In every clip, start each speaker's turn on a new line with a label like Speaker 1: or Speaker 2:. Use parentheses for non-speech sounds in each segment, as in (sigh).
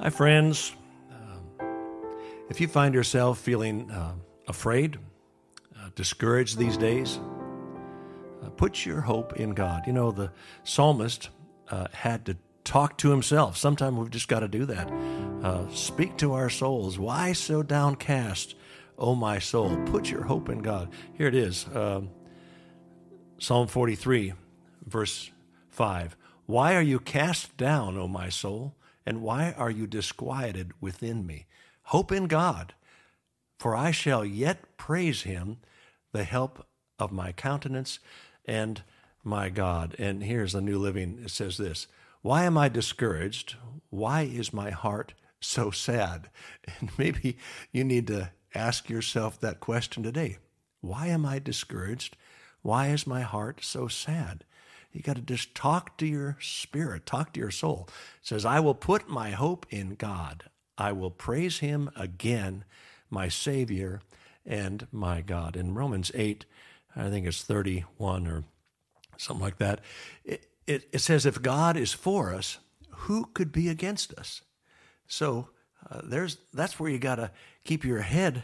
Speaker 1: Hi, friends. If you find yourself feeling uh, afraid, uh, discouraged these days, uh, put your hope in God. You know, the psalmist uh, had to talk to himself. Sometimes we've just got to do that. Uh, speak to our souls. Why so downcast, O my soul? Put your hope in God. Here it is um, Psalm 43, verse 5. Why are you cast down, O my soul? And why are you disquieted within me? Hope in God, for I shall yet praise him, the help of my countenance and my God. And here's the New Living. It says this Why am I discouraged? Why is my heart so sad? (laughs) And maybe you need to ask yourself that question today. Why am I discouraged? Why is my heart so sad? You got to just talk to your spirit, talk to your soul. It says, I will put my hope in God. I will praise him again, my Savior and my God. In Romans 8, I think it's 31 or something like that, it, it, it says, If God is for us, who could be against us? So uh, there's that's where you got to keep your head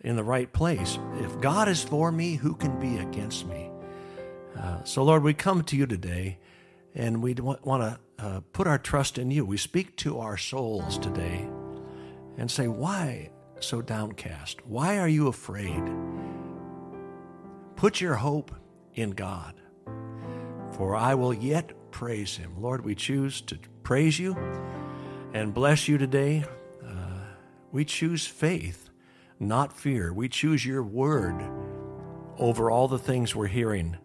Speaker 1: in the right place. If God is for me, who can be against me? Uh, so, Lord, we come to you today and we want to uh, put our trust in you. We speak to our souls today and say, Why so downcast? Why are you afraid? Put your hope in God, for I will yet praise him. Lord, we choose to praise you and bless you today. Uh, we choose faith, not fear. We choose your word over all the things we're hearing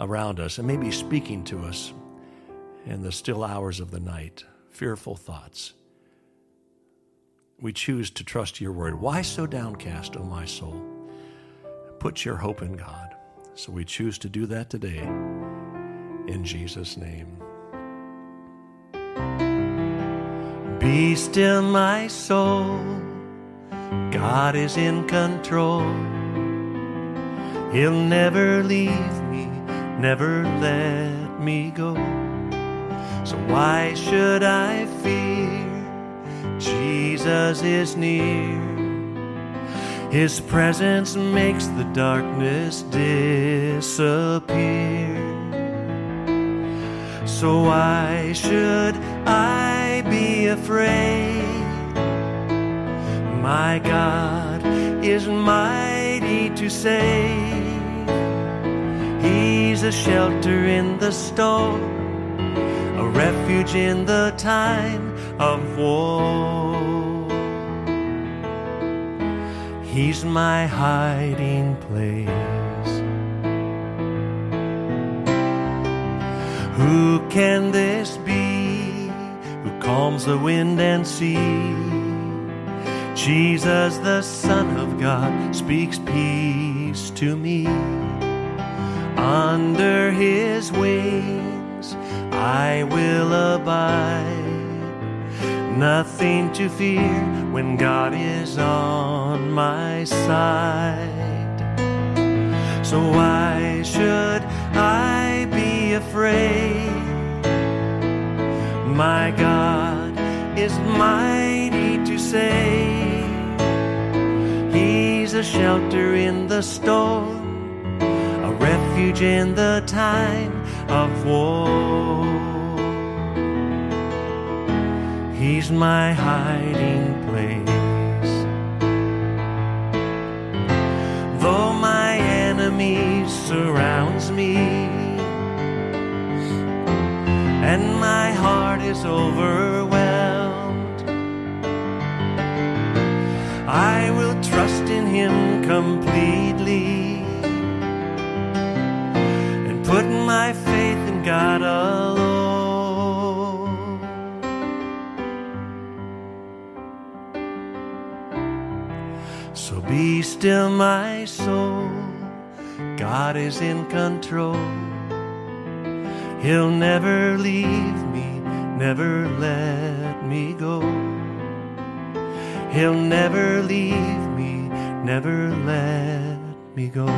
Speaker 1: around us and maybe speaking to us in the still hours of the night, fearful thoughts. We choose to trust your word. Why so downcast, O my soul? Put your hope in God. So we choose to do that today in Jesus' name. Be still, my soul. God is in control. He'll never leave never let me go. So why should I fear? Jesus is near. His presence makes the darkness disappear. So why should I be afraid? My God is mighty to save. He's a shelter in the storm, a refuge in the time of war. He's my hiding place. Who can this be who calms the wind and sea? Jesus, the Son of God, speaks peace to me. Under his wings I will abide. Nothing to fear when God is on my side. So why should I be afraid? My God is mighty to save. He's a shelter in the storm refuge in the time of war. He's my hiding place. Though my enemy surrounds me and my heart is overwhelmed, I will trust in him completely my faith in God alone. So be still, my soul. God is in control. He'll never leave me, never let me go. He'll never leave me, never let me go.